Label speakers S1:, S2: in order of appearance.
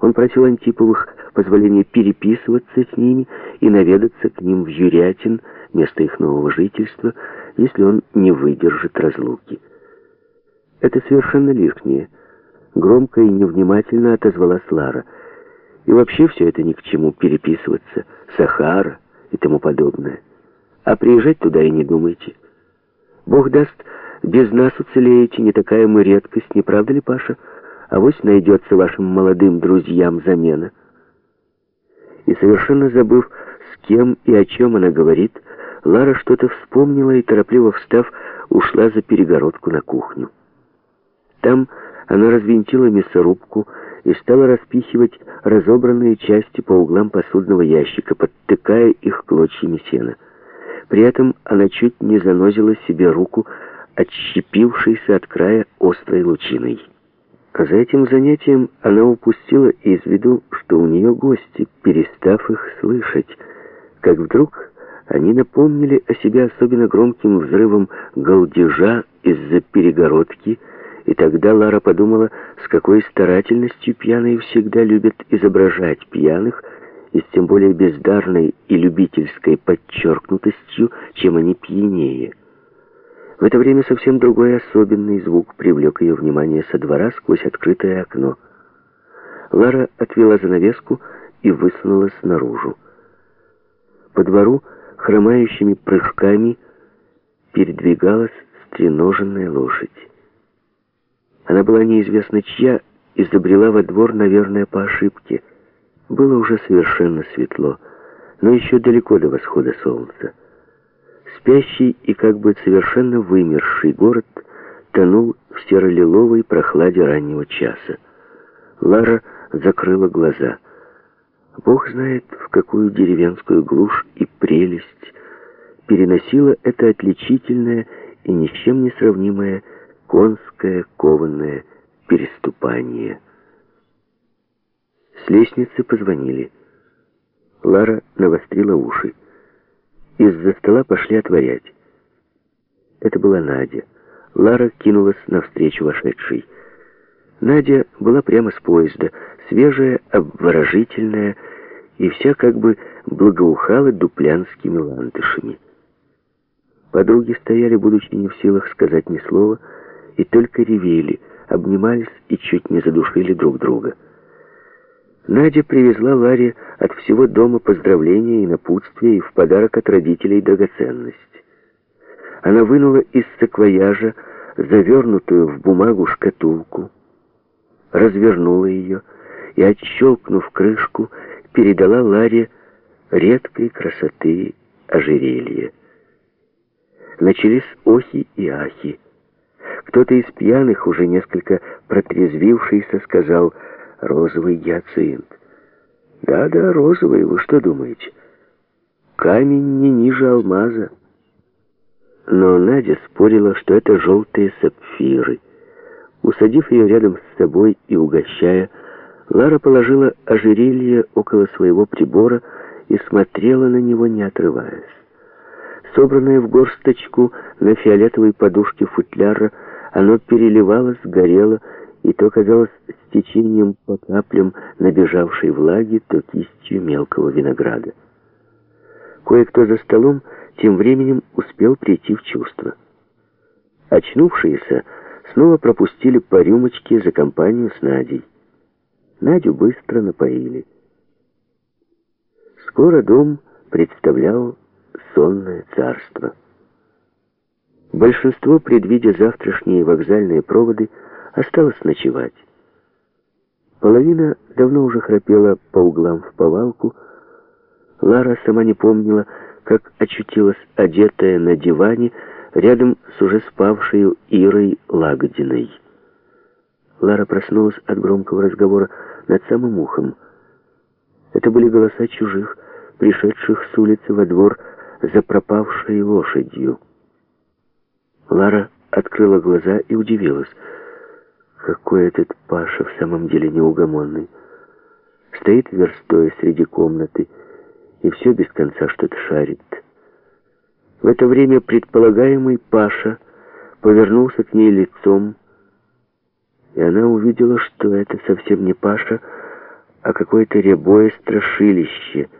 S1: Он просил Антиповых позволения переписываться с ними и наведаться к ним в Юрятин, место их нового жительства, если он не выдержит разлуки. Это совершенно лишнее. Громко и невнимательно отозвалась Лара. И вообще все это ни к чему переписываться. Сахара и тому подобное. А приезжать туда и не думайте. Бог даст, без нас уцелеете, не такая мы редкость, не правда ли, Паша? А вось найдется вашим молодым друзьям замена. И совершенно забыв, с кем и о чем она говорит, Лара что-то вспомнила и, торопливо встав, ушла за перегородку на кухню. Там она развинтила мясорубку и стала распихивать разобранные части по углам посудного ящика, подтыкая их клочьями сена. При этом она чуть не занозила себе руку, отщепившейся от края острой лучиной. А за этим занятием она упустила из виду, что у нее гости, перестав их слышать, как вдруг они напомнили о себе особенно громким взрывом галдежа из-за перегородки, и тогда Лара подумала, с какой старательностью пьяные всегда любят изображать пьяных, и с тем более бездарной и любительской подчеркнутостью, чем они пьянее. В это время совсем другой особенный звук привлек ее внимание со двора сквозь открытое окно. Лара отвела занавеску и высунулась наружу. По двору хромающими прыжками передвигалась стреноженная лошадь. Она была неизвестно чья и забрела во двор, наверное, по ошибке. Было уже совершенно светло, но еще далеко до восхода солнца. Спящий и как бы совершенно вымерший город тонул в серо-лиловой прохладе раннего часа. Лара закрыла глаза. Бог знает, в какую деревенскую глушь и прелесть переносила это отличительное и ни с чем не сравнимое конское кованное переступание. С лестницы позвонили. Лара навострила уши. Из-за стола пошли отворять. Это была Надя. Лара кинулась навстречу вошедшей. Надя была прямо с поезда, свежая, обворожительная, и вся как бы благоухала дуплянскими ландышами. Подруги стояли, будучи не в силах сказать ни слова, и только ревели, обнимались и чуть не задушили друг друга. Надя привезла Ларе от всего дома поздравления и напутствия и в подарок от родителей драгоценность. Она вынула из саквояжа завернутую в бумагу шкатулку, развернула ее и, отщелкнув крышку, передала Ларе редкой красоты ожерелье. Начались охи и ахи. Кто-то из пьяных, уже несколько протрезвившийся, сказал — розовый гиацинт. Да-да, розовый, вы что думаете? Камень не ниже алмаза. Но Надя спорила, что это желтые сапфиры. Усадив ее рядом с собой и угощая, Лара положила ожерелье около своего прибора и смотрела на него, не отрываясь. Собранное в горсточку на фиолетовой подушке футляра, оно переливалось, горело и то казалось течением по каплям набежавшей влаги, то кистью мелкого винограда. Кое-кто за столом тем временем успел прийти в чувство. Очнувшиеся снова пропустили по рюмочке за компанию с Надей. Надю быстро напоили. Скоро дом представлял сонное царство. Большинство, предвидя завтрашние вокзальные проводы, осталось ночевать. Половина давно уже храпела по углам в повалку. Лара сама не помнила, как очутилась одетая на диване рядом с уже спавшей Ирой Лагодиной. Лара проснулась от громкого разговора над самым ухом. Это были голоса чужих, пришедших с улицы во двор за пропавшей лошадью. Лара открыла глаза и удивилась — какой этот Паша в самом деле неугомонный. Стоит верстой среди комнаты и все без конца что-то шарит. В это время предполагаемый Паша повернулся к ней лицом, и она увидела, что это совсем не Паша, а какое-то рябое страшилище —